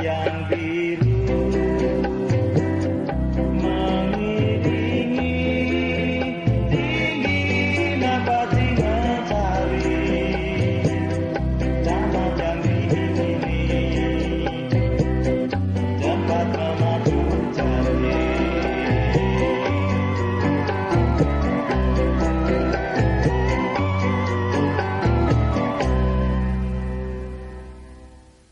yang biru mengiringi tinggi nafas matahari dan macam ini tempat memadu cari